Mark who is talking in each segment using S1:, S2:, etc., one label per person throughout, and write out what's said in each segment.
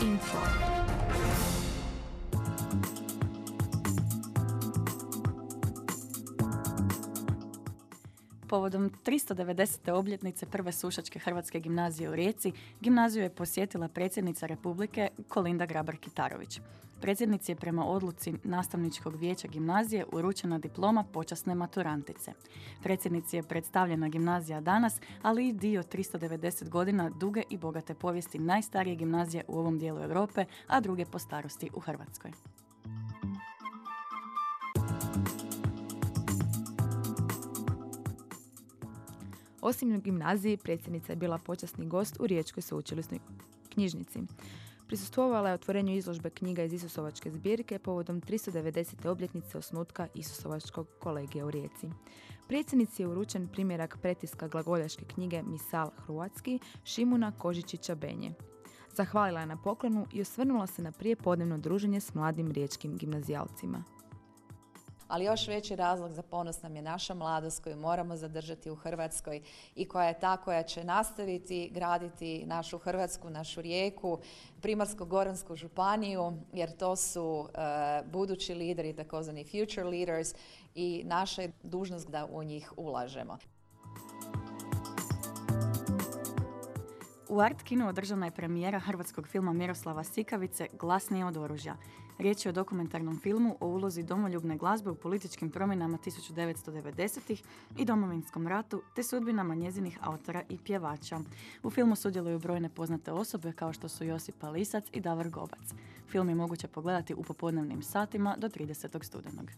S1: Info. Povodom 390. obljetnice prve sušačke hrvatske gimnazije u Rijeci, gimnaziju je posjetila predsjednica Republike Kolinda Grabar-Kitarović. Predsjednici je prema odluci nastavničkog vijeća gimnazije uručena diploma počasne maturantice. Predsjednici je predstavljena gimnazija danas, ali i dio 390 godina duge i bogate povijesti najstarije gimnazije u ovom dijelu Europe, a druge po starosti u Hrvatskoj.
S2: Osim u gimnaziji, predsjednica je bila počasni gost u Riječkoj sveučilišnoj knjižnici. Prisustvovala je otvorenju izložbe knjiga iz Isusovačke zbirke povodom 390. obljetnice osnutka Isusovačkog kolegija u Rijeci. Predsjednici je uručen primjerak pretiska glagoljaške knjige Misal Hrvatski Šimuna Kožičića Benje. Zahvalila je na poklonu i osvrnula se na prije podnevno druženje s mladim riječkim gimnazijalcima
S3: ali još veći razlog za ponos nam je naša mladost koju moramo zadržati u Hrvatskoj i koja je ta koja će nastaviti graditi našu Hrvatsku, našu rijeku, Primarsko-Goransku županiju, jer to su e, budući lideri, takozvani future leaders i naša je dužnost da u njih ulažemo.
S1: U Art Kinu održana je premijera hrvatskog filma Miroslava Sikavice Glasnije od oružja. Riječ je o dokumentarnom filmu o ulozi domoljubne glazbe u političkim promjenama 1990-ih i domovinskom ratu te sudbinama njezinih autora i pjevača. U filmu sudjeluju brojne poznate osobe kao što su Josip Palisac i Davor Gobac. Film je moguće pogledati u popodnevnim satima do 30. studenog.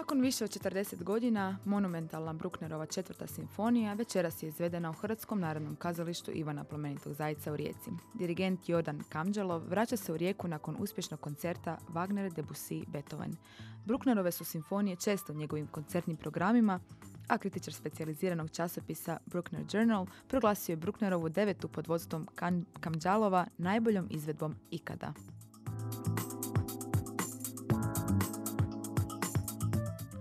S2: Nakon više od 40 godina, monumentalna Brucknerova četvrta simfonija večeras je izvedena u Hrvatskom narodnom kazalištu Ivana Plamenitog Zajca u Rijeci. Dirigent Jodan Kamđalov vraća se u Rijeku nakon uspješnog koncerta Wagner, Debussy, Beethoven. Brucknerove su simfonije često u njegovim koncertnim programima, a kritičar specijaliziranog časopisa Bruckner Journal proglasio je Brucknerovu devetu pod vodstvom Kamđalova najboljom izvedbom ikada.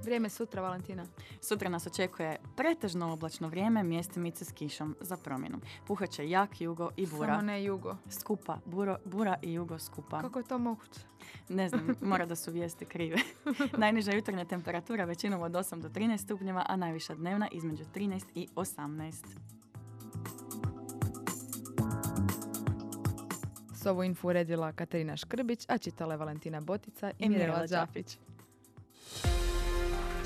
S2: Vrijeme sutra, Valentina.
S1: Sutra nas očekuje pretežno oblačno vrijeme, mjestimice s kišom za promjenu. Puhaće jak jugo i bura.
S2: Samo ne jugo.
S1: Skupa, buro, bura i jugo skupa.
S2: Kako je to moguće?
S1: Ne znam, mora da su vijesti krive. Najniža jutarnja temperatura većinom od 8 do 13 stupnjeva, a najviša dnevna između 13 i 18.
S2: S ovu infu uredila Katarina Škrbić, a čitala je Valentina Botica i Mirela Đafić.